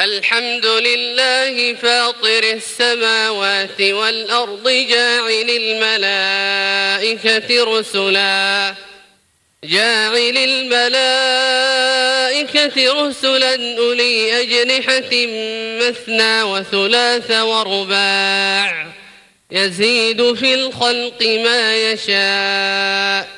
الحمد لله فاطر السماوات والأرض جاعل الملائكة رسلا. جاعل الملائكة رسلا أولي أجنحة مثنى وثلاث ورباع. يزيد في الخلق ما يشاء.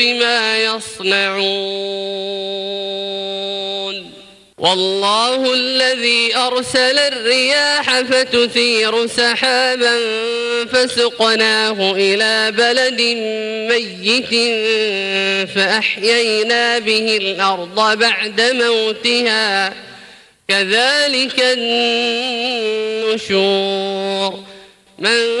بما يصنعون والله الذي أرسل الرياح فتثير سحابا فسقناه إلى بلد ميت فأحيينا به الأرض بعد موتها كذلك النشور من